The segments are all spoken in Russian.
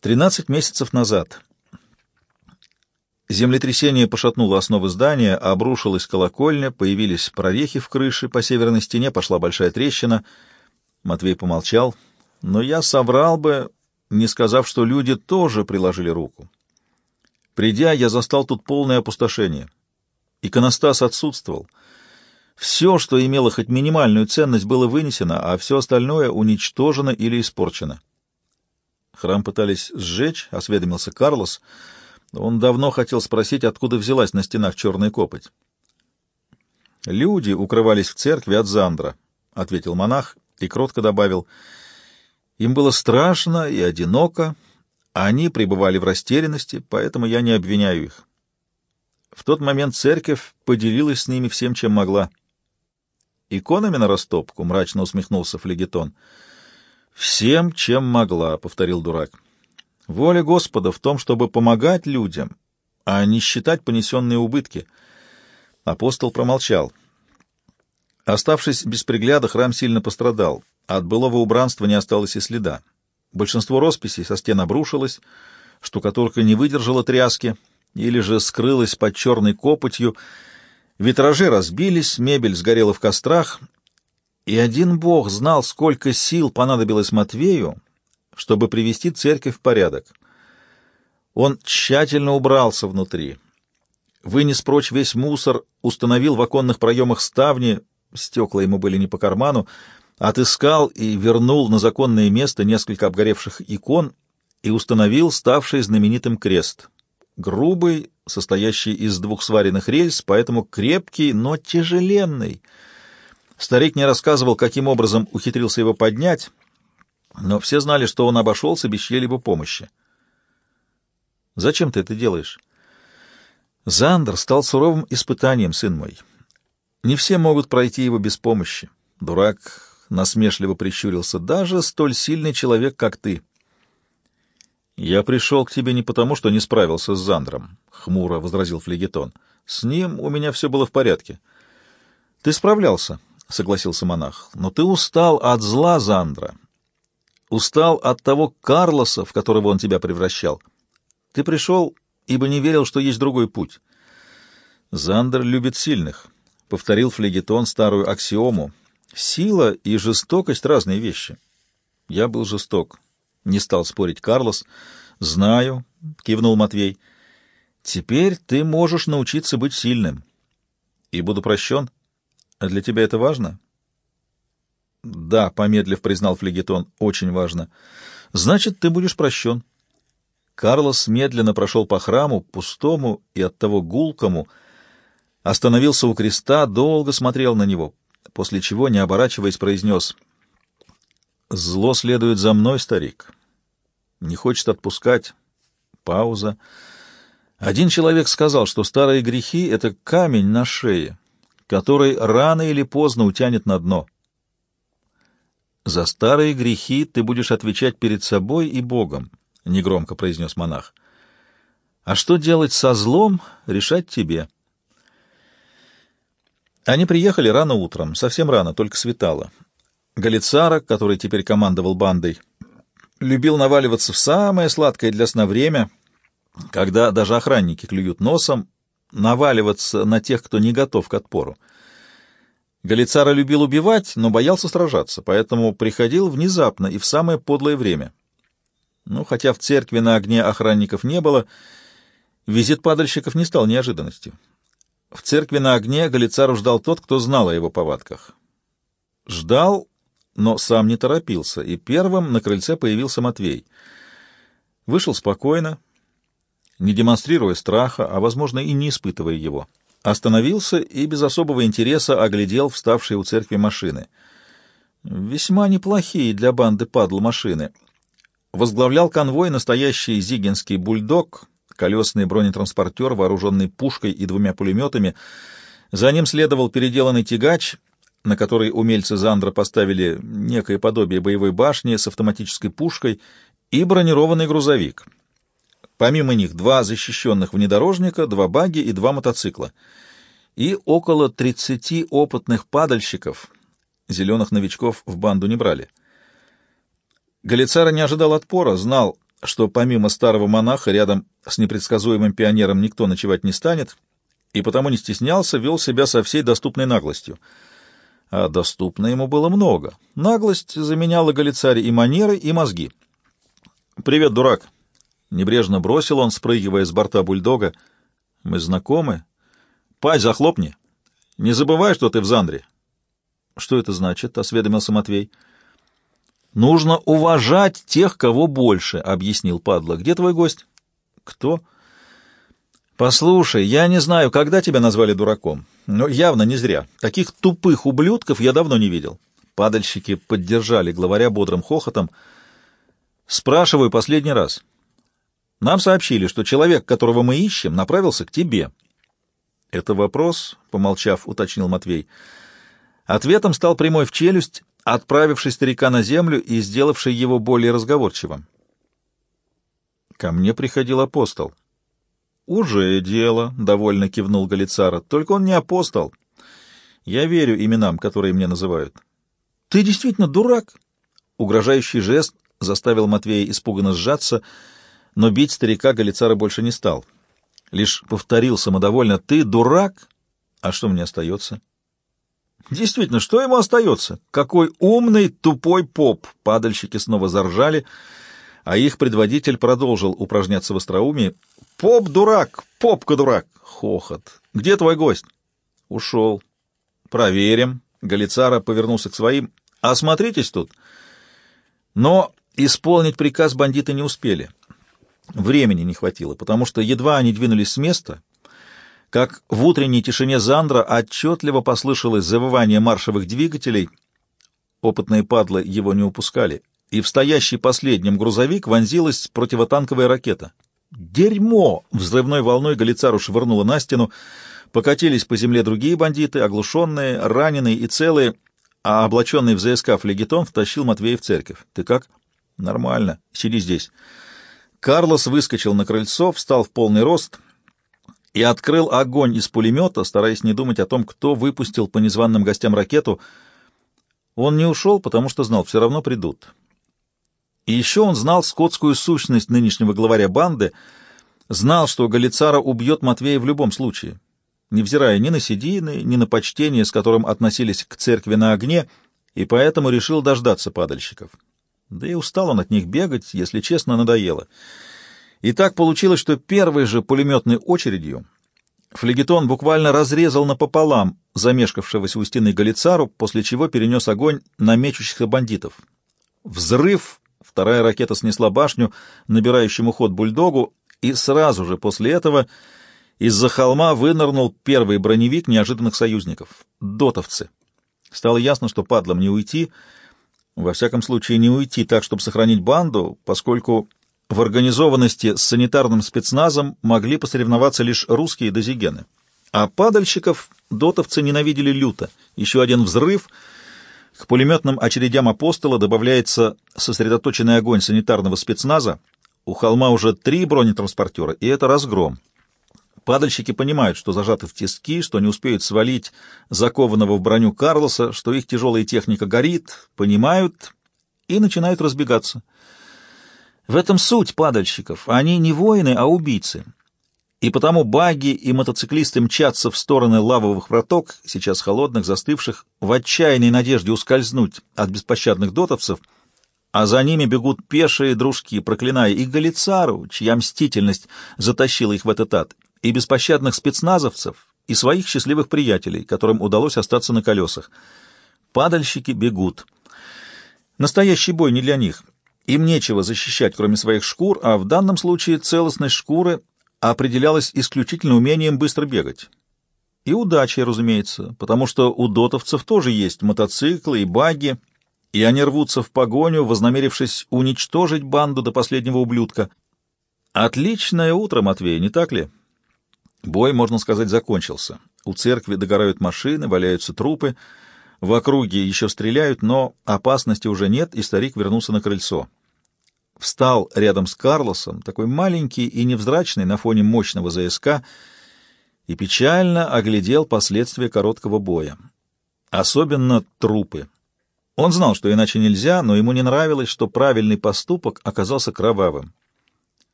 Тринадцать месяцев назад. Землетрясение пошатнуло основы здания, обрушилась колокольня, появились прорехи в крыше, по северной стене пошла большая трещина. Матвей помолчал. Но я соврал бы, не сказав, что люди тоже приложили руку. Придя, я застал тут полное опустошение. Иконостас отсутствовал. Все, что имело хоть минимальную ценность, было вынесено, а все остальное уничтожено или испорчено. Храм пытались сжечь, — осведомился Карлос. Он давно хотел спросить, откуда взялась на стенах черная копоть. «Люди укрывались в церкви от Зандра», — ответил монах и кротко добавил. «Им было страшно и одиноко, они пребывали в растерянности, поэтому я не обвиняю их. В тот момент церковь поделилась с ними всем, чем могла». «Иконами на растопку?» — мрачно усмехнулся флегетон. — «Всем, чем могла», — повторил дурак. «Воля Господа в том, чтобы помогать людям, а не считать понесенные убытки». Апостол промолчал. Оставшись без пригляда, храм сильно пострадал. От былого убранства не осталось и следа. Большинство росписей со стен обрушилось, штукатурка не выдержала тряски или же скрылась под черной копотью, витражи разбились, мебель сгорела в кострах, и один Бог знал, сколько сил понадобилось Матвею, чтобы привести церковь в порядок. Он тщательно убрался внутри, вынес прочь весь мусор, установил в оконных проемах ставни, стекла ему были не по карману, отыскал и вернул на законное место несколько обгоревших икон и установил ставший знаменитым крест. Грубый, состоящий из двух сваренных рельс, поэтому крепкий, но тяжеленный — Старик не рассказывал, каким образом ухитрился его поднять, но все знали, что он обошелся без чьей-либо помощи. «Зачем ты это делаешь?» Зандер стал суровым испытанием, сын мой. Не все могут пройти его без помощи. Дурак насмешливо прищурился. Даже столь сильный человек, как ты. «Я пришел к тебе не потому, что не справился с Зандром», — хмуро возразил Флегетон. «С ним у меня все было в порядке». «Ты справлялся», — согласился монах. — Но ты устал от зла Зандра. Устал от того Карлоса, в которого он тебя превращал. Ты пришел, ибо не верил, что есть другой путь. Зандер любит сильных, — повторил флегетон старую аксиому. Сила и жестокость — разные вещи. Я был жесток. Не стал спорить Карлос. Знаю, — кивнул Матвей. Теперь ты можешь научиться быть сильным. И буду прощен. — а для тебя это важно? Да, помедлив признал флегетон, очень важно. Значит, ты будешь прощен. Карлос медленно прошел по храму, пустому и оттого гулкому, остановился у креста, долго смотрел на него, после чего, не оборачиваясь, произнес «Зло следует за мной, старик. Не хочет отпускать». Пауза. Один человек сказал, что старые грехи — это камень на шее, который рано или поздно утянет на дно. «За старые грехи ты будешь отвечать перед собой и Богом», — негромко произнес монах. «А что делать со злом, решать тебе». Они приехали рано утром, совсем рано, только светало. Галицара, который теперь командовал бандой, любил наваливаться в самое сладкое для сна время, когда даже охранники клюют носом, наваливаться на тех, кто не готов к отпору. Галицара любил убивать, но боялся сражаться, поэтому приходил внезапно и в самое подлое время. Ну, хотя в церкви на огне охранников не было, визит падальщиков не стал неожиданностью. В церкви на огне Галицару ждал тот, кто знал о его повадках. Ждал, но сам не торопился, и первым на крыльце появился Матвей. Вышел спокойно, не демонстрируя страха, а, возможно, и не испытывая его. Остановился и без особого интереса оглядел вставшие у церкви машины. Весьма неплохие для банды падл машины. Возглавлял конвой настоящий зигинский бульдог, колесный бронетранспортер, вооруженный пушкой и двумя пулеметами. За ним следовал переделанный тягач, на который умельцы Зандра поставили некое подобие боевой башни с автоматической пушкой, и бронированный грузовик — Помимо них два защищенных внедорожника, два баги и два мотоцикла. И около 30 опытных падальщиков. Зеленых новичков в банду не брали. Галицара не ожидал отпора, знал, что помимо старого монаха рядом с непредсказуемым пионером никто ночевать не станет, и потому не стеснялся, вел себя со всей доступной наглостью. А доступно ему было много. Наглость заменяла Галицаре и манеры, и мозги. «Привет, дурак!» — небрежно бросил он, спрыгивая с борта бульдога. «Мы знакомы?» «Пасть захлопни! Не забывай, что ты в Зандре!» «Что это значит?» — осведомился Матвей. «Нужно уважать тех, кого больше», — объяснил падла. «Где твой гость?» «Кто?» «Послушай, я не знаю, когда тебя назвали дураком, но явно не зря. Таких тупых ублюдков я давно не видел». Падальщики поддержали главаря бодрым хохотом. «Спрашиваю последний раз. Нам сообщили, что человек, которого мы ищем, направился к тебе». «Это вопрос?» — помолчав, уточнил Матвей. Ответом стал прямой в челюсть отправивший старика на землю и сделавший его более разговорчивым. Ко мне приходил апостол. «Уже дело», — довольно кивнул Галицара. «Только он не апостол. Я верю именам, которые мне называют». «Ты действительно дурак?» Угрожающий жест заставил Матвея испуганно сжаться, но бить старика Галицара больше не стал. Лишь повторил самодовольно «Ты дурак?» «А что мне остается?» Действительно, что ему остается? Какой умный, тупой поп! Падальщики снова заржали, а их предводитель продолжил упражняться в остроумии. Поп дурак! Попка дурак! Хохот. Где твой гость? Ушел. Проверим. Галицара повернулся к своим. Осмотритесь тут. Но исполнить приказ бандиты не успели. Времени не хватило, потому что едва они двинулись с места, как в утренней тишине Зандра отчетливо послышалось завывание маршевых двигателей. Опытные падлы его не упускали, и в стоящий последним грузовик вонзилась противотанковая ракета. «Дерьмо!» — взрывной волной Галицару швырнула на стену, покатились по земле другие бандиты, оглушенные, раненые и целые, а облаченный в ЗСК флегетон втащил Матвея в церковь. «Ты как?» «Нормально. Сиди здесь». Карлос выскочил на крыльцо, встал в полный рост — и открыл огонь из пулемета, стараясь не думать о том, кто выпустил по незваным гостям ракету. Он не ушел, потому что знал, все равно придут. И еще он знал скотскую сущность нынешнего главаря банды, знал, что Галицара убьет Матвея в любом случае, невзирая ни на седины, ни на почтение, с которым относились к церкви на огне, и поэтому решил дождаться падальщиков. Да и устал он от них бегать, если честно, надоело. И так получилось, что первой же пулеметной очередью флегетон буквально разрезал напополам замешкавшегося у стены Галицару, после чего перенес огонь на мечущихся бандитов. Взрыв, вторая ракета снесла башню, набирающему ход бульдогу, и сразу же после этого из-за холма вынырнул первый броневик неожиданных союзников — дотовцы. Стало ясно, что падлам не уйти, во всяком случае не уйти так, чтобы сохранить банду, поскольку в организованности с санитарным спецназом могли посоревноваться лишь русские дозигены. А падальщиков дотовцы ненавидели люто. Еще один взрыв. К пулеметным очередям апостола добавляется сосредоточенный огонь санитарного спецназа. У холма уже три бронетранспортера, и это разгром. Падальщики понимают, что зажаты в тиски, что не успеют свалить закованного в броню Карлоса, что их тяжелая техника горит, понимают и начинают разбегаться. В этом суть падальщиков. Они не воины, а убийцы. И потому баги и мотоциклисты мчатся в стороны лавовых проток, сейчас холодных, застывших, в отчаянной надежде ускользнуть от беспощадных дотовцев, а за ними бегут пешие дружки, проклиная и Галицару, чья мстительность затащила их в этот ад, и беспощадных спецназовцев, и своих счастливых приятелей, которым удалось остаться на колесах. Падальщики бегут. Настоящий бой не для них. Им нечего защищать, кроме своих шкур, а в данном случае целостность шкуры определялась исключительно умением быстро бегать. И удачей, разумеется, потому что у дотовцев тоже есть мотоциклы и баги, и они рвутся в погоню, вознамерившись уничтожить банду до последнего ублюдка. Отличное утро, Матвей, не так ли? Бой, можно сказать, закончился. У церкви догорают машины, валяются трупы, в округе еще стреляют, но опасности уже нет, и старик вернулся на крыльцо встал рядом с Карлосом, такой маленький и невзрачный на фоне мощного ЗСК, и печально оглядел последствия короткого боя. Особенно трупы. Он знал, что иначе нельзя, но ему не нравилось, что правильный поступок оказался кровавым.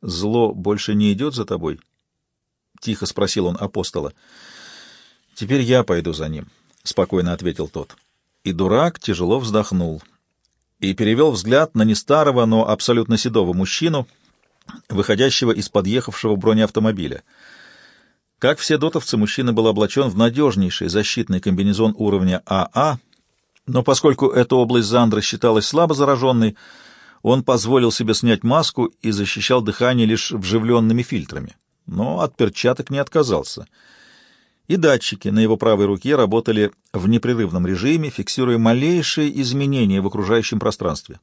Зло больше не идет за тобой? — тихо спросил он апостола. — Теперь я пойду за ним, — спокойно ответил тот. И дурак тяжело вздохнул и перевел взгляд на не старого, но абсолютно седого мужчину, выходящего из подъехавшего бронеавтомобиля. Как все дотовцы, мужчина был облачен в надежнейший защитный комбинезон уровня АА, а, но поскольку эта область Зандра считалась слабо зараженной, он позволил себе снять маску и защищал дыхание лишь вживленными фильтрами, но от перчаток не отказался. И датчики на его правой руке работали в непрерывном режиме, фиксируя малейшие изменения в окружающем пространстве.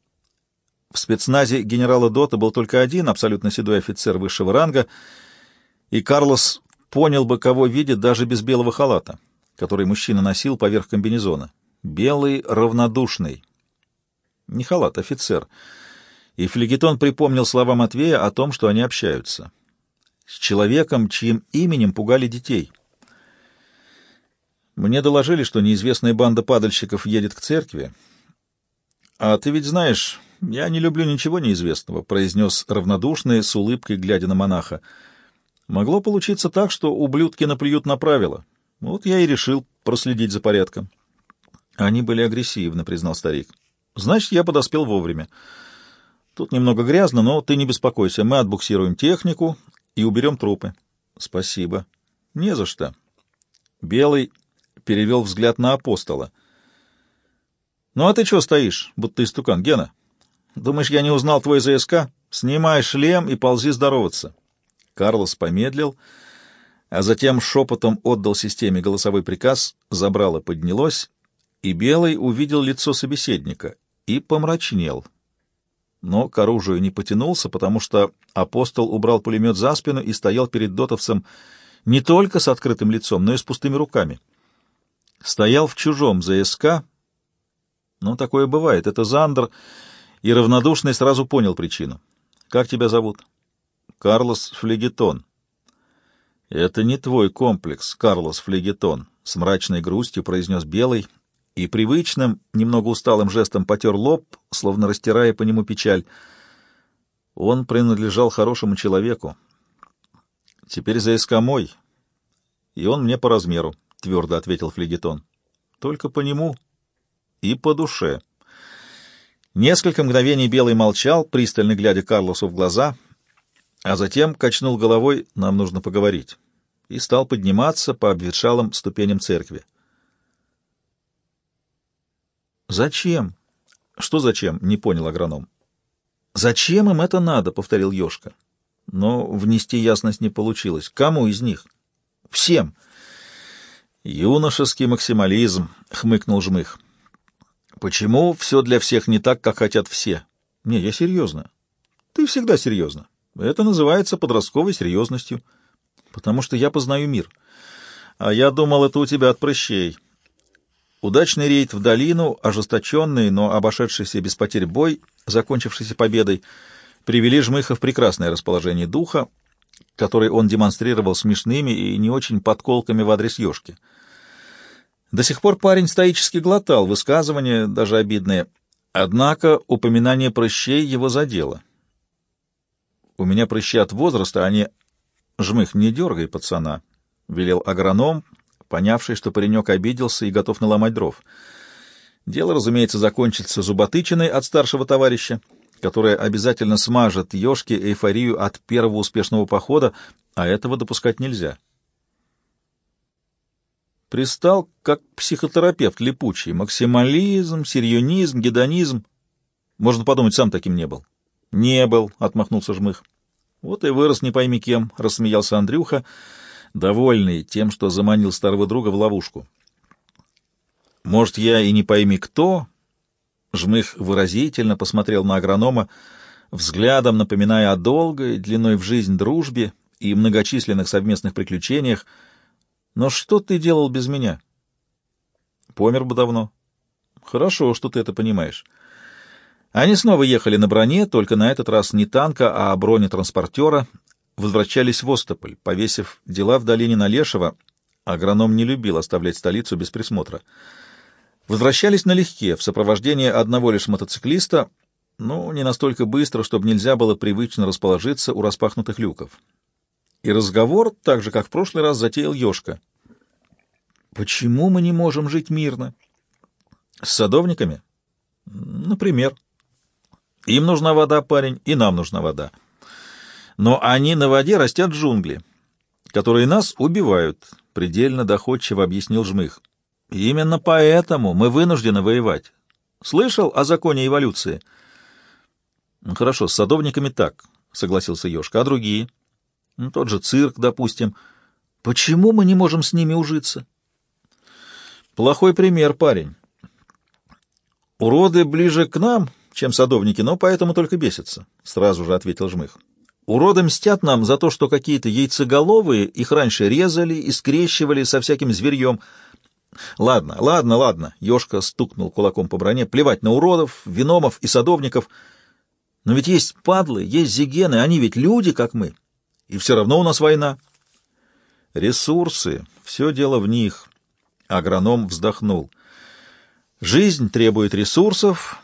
В спецназе генерала Дота был только один абсолютно седой офицер высшего ранга, и Карлос понял бы, кого видит даже без белого халата, который мужчина носил поверх комбинезона. Белый равнодушный. Не халат, офицер — и флегетон припомнил слова Матвея о том, что они общаются. С человеком, чьим именем пугали детей. Мне доложили, что неизвестная банда падальщиков едет к церкви. А ты ведь знаешь, я не люблю ничего неизвестного, — произнес равнодушный, с улыбкой, глядя на монаха. Могло получиться так, что ублюдки наплюют на правила. Вот я и решил проследить за порядком. Они были агрессивны, — признал старик. Значит, я подоспел вовремя. Тут немного грязно, но ты не беспокойся, мы отбуксируем технику и уберем трупы. Спасибо. Не за что. Белый перевел взгляд на апостола. Ну а ты чего стоишь, будто истукан, Гена? Думаешь, я не узнал твой ЗСК? Снимай шлем и ползи здороваться. Карлос помедлил, а затем шепотом отдал системе голосовой приказ, забрало поднялось, и Белый увидел лицо собеседника и помрачнел но к оружию не потянулся, потому что апостол убрал пулемет за спину и стоял перед дотовцем не только с открытым лицом, но и с пустыми руками. Стоял в чужом ЗСК, ну, такое бывает, это Зандер, и равнодушный сразу понял причину. «Как тебя зовут?» «Карлос Флегетон». «Это не твой комплекс, Карлос Флегетон», — с мрачной грустью произнес Белый, — и привычным, немного усталым жестом потер лоб, словно растирая по нему печаль. Он принадлежал хорошему человеку. Теперь ЗСК мой, и он мне по размеру, — твердо ответил флегетон. Только по нему и по душе. Несколько мгновений Белый молчал, пристально глядя Карлосу в глаза, а затем качнул головой «нам нужно поговорить» и стал подниматься по обветшалым ступеням церкви. «Зачем?» «Что зачем?» — не понял агроном. «Зачем им это надо?» — повторил Ёшка. Но внести ясность не получилось. Кому из них? Всем. Юношеский максимализм, хмыкнул Жмых. Почему все для всех не так, как хотят все? Не, я серьезно. Ты всегда серьезно. Это называется подростковой серьезностью. Потому что я познаю мир. А я думал, это у тебя от прыщей. Удачный рейд в долину, ожесточенный, но обошедшийся без потерь бой, закончившийся победой, привели Жмыха в прекрасное расположение духа, который он демонстрировал смешными и не очень подколками в адрес Ёшки. До сих пор парень стоически глотал высказывания, даже обидные, однако упоминание прыщей его задело. «У меня прыщи от возраста, они...» «Жмых, не дергай пацана», — велел агроном, понявший, что паренек обиделся и готов наломать дров. Дело, разумеется, закончится зуботычиной от старшего товарища, которая обязательно смажет Ёшке эйфорию от первого успешного похода, а этого допускать нельзя. Пристал как психотерапевт липучий. Максимализм, серьонизм, гедонизм. Можно подумать, сам таким не был. «Не был», — отмахнулся Жмых. «Вот и вырос не пойми кем», — рассмеялся Андрюха, — довольный тем, что заманил старого друга в ловушку. «Может, я и не пойми кто?» Жмых выразительно посмотрел на агронома, взглядом напоминая о долгой, длиной в жизнь дружбе и многочисленных совместных приключениях. «Но что ты делал без меня?» «Помер бы давно». «Хорошо, что ты это понимаешь». Они снова ехали на броне, только на этот раз не танка, а бронетранспортера, возвращались в Остополь, повесив дела в долине на Лешего. Агроном не любил оставлять столицу без присмотра. Возвращались налегке, в сопровождении одного лишь мотоциклиста, Ну, не настолько быстро, чтобы нельзя было привычно расположиться у распахнутых люков. И разговор, так же, как в прошлый раз, затеял Ёшка. «Почему мы не можем жить мирно?» «С садовниками?» «Например». «Им нужна вода, парень, и нам нужна вода. Но они на воде растят джунгли, которые нас убивают», — предельно доходчиво объяснил Жмых. «Именно поэтому мы вынуждены воевать. Слышал о законе эволюции?» «Ну, «Хорошо, с садовниками так», — согласился Ёшка. «А другие?» ну, «Тот же цирк, допустим. Почему мы не можем с ними ужиться?» «Плохой пример, парень. Уроды ближе к нам, чем садовники, но поэтому только бесятся», — сразу же ответил Жмых. «Уроды мстят нам за то, что какие-то яйцеголовые их раньше резали и скрещивали со всяким зверьем». «Ладно, ладно, ладно», — Ёшка стукнул кулаком по броне. «Плевать на уродов, виномов и садовников». Но ведь есть падлы, есть зигены, они ведь люди, как мы. И все равно у нас война. Ресурсы, все дело в них. Агроном вздохнул. Жизнь требует ресурсов,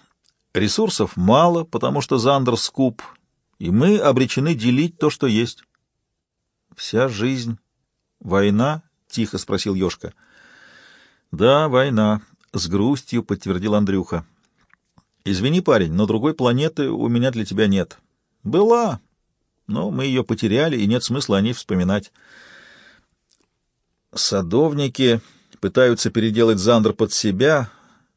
ресурсов мало, потому что Зандер скуп, и мы обречены делить то, что есть. Вся жизнь — война? — тихо спросил Ёшка. Да, война, — с грустью подтвердил Андрюха. Извини, парень, но другой планеты у меня для тебя нет. Была, но мы ее потеряли, и нет смысла о ней вспоминать. Садовники пытаются переделать Зандр под себя,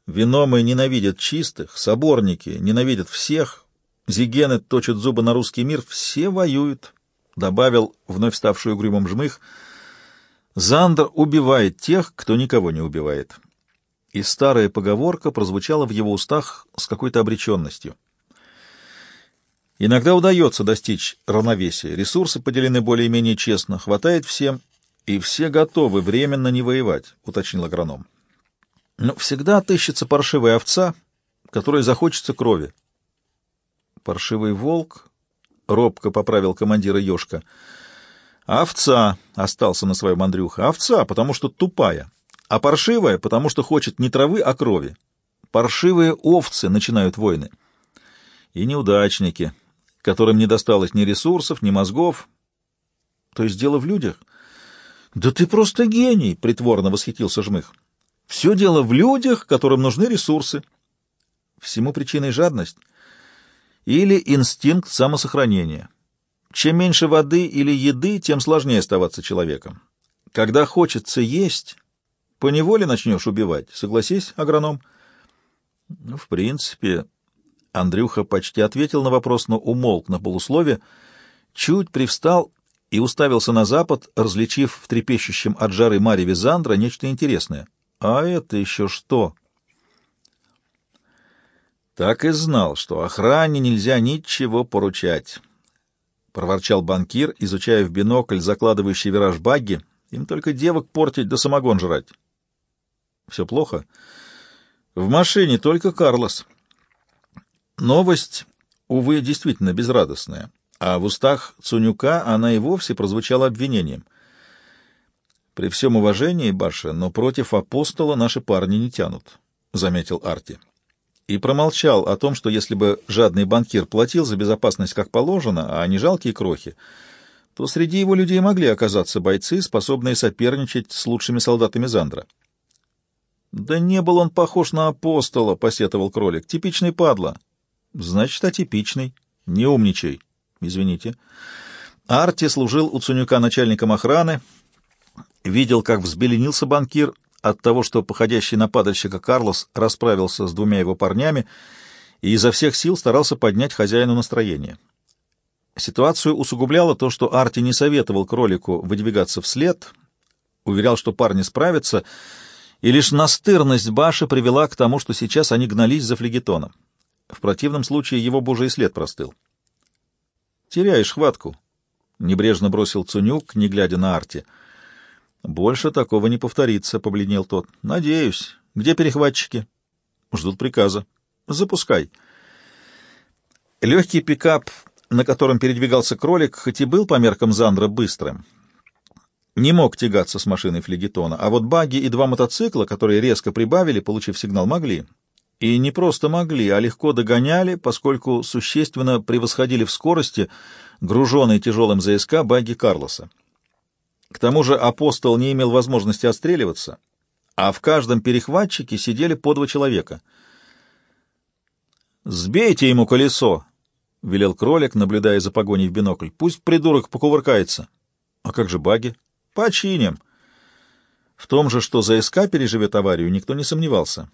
виномы ненавидят чистых, соборники ненавидят всех, зигены точат зубы на русский мир, все воюют, — добавил вновь ставший угрюмым жмых. Зандр убивает тех, кто никого не убивает и старая поговорка прозвучала в его устах с какой-то обреченностью. Иногда удается достичь равновесия, ресурсы поделены более-менее честно, хватает всем, и все готовы временно не воевать, — уточнил агроном. Но всегда отыщется паршивая овца, которой захочется крови. Паршивый волк, — робко поправил командира Ёшка. Овца, — остался на своем Андрюха, — овца, потому что тупая а паршивая, потому что хочет не травы, а крови. Паршивые овцы начинают войны. И неудачники, которым не досталось ни ресурсов, ни мозгов. То есть дело в людях. «Да ты просто гений!» — притворно восхитился Жмых. «Все дело в людях, которым нужны ресурсы. Всему причиной жадность или инстинкт самосохранения. Чем меньше воды или еды, тем сложнее оставаться человеком. Когда хочется есть, Поневоле начнешь убивать, согласись, агроном? Ну, в принципе, Андрюха почти ответил на вопрос, но умолк на полуслове, чуть привстал и уставился на запад, различив в трепещущем от жары Марье Зандра нечто интересное. А это еще что? Так и знал, что охране нельзя ничего поручать. — проворчал банкир, изучая в бинокль закладывающий вираж багги. Им только девок портить да самогон жрать. Все плохо? В машине только Карлос. Новость, увы, действительно безрадостная, а в устах Цунюка она и вовсе прозвучала обвинением. «При всем уважении, Баша, но против апостола наши парни не тянут», — заметил Арти. И промолчал о том, что если бы жадный банкир платил за безопасность как положено, а не жалкие крохи, то среди его людей могли оказаться бойцы, способные соперничать с лучшими солдатами Зандра. Да не был он похож на апостола, посетовал кролик. Типичный падла. Значит, атипичный. Не умничай. Извините. Арти служил у Цунюка начальником охраны, видел, как взбеленился банкир от того, что походящий на падальщика Карлос расправился с двумя его парнями и изо всех сил старался поднять хозяину настроение. Ситуацию усугубляло то, что Арти не советовал кролику выдвигаться вслед, уверял, что парни справятся, и лишь настырность Баши привела к тому, что сейчас они гнались за флегетоном. В противном случае его божий след простыл. «Теряешь хватку», — небрежно бросил Цунюк, не глядя на Арти. «Больше такого не повторится», — побледнел тот. «Надеюсь. Где перехватчики?» «Ждут приказа. Запускай». Легкий пикап, на котором передвигался кролик, хоть и был по меркам Зандра быстрым, — не мог тягаться с машиной флегетона, а вот баги и два мотоцикла, которые резко прибавили, получив сигнал, могли. И не просто могли, а легко догоняли, поскольку существенно превосходили в скорости груженный тяжелым ЗСК багги Карлоса. К тому же апостол не имел возможности отстреливаться, а в каждом перехватчике сидели по два человека. «Сбейте ему колесо!» — велел кролик, наблюдая за погоней в бинокль. «Пусть придурок покувыркается». «А как же баги?» «Починим». В том же, что ЗСК переживет аварию, никто не сомневался.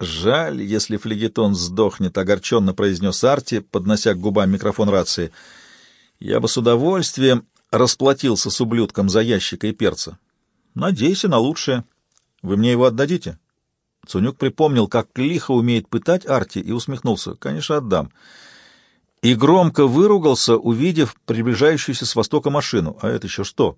«Жаль, если флегетон сдохнет», — огорченно произнес Арти, поднося к губам микрофон рации. «Я бы с удовольствием расплатился с ублюдком за ящика и перца. Надейся на лучшее. Вы мне его отдадите?» Цунюк припомнил, как лихо умеет пытать Арти, и усмехнулся. «Конечно, отдам». И громко выругался, увидев приближающуюся с востока машину. «А это еще что?»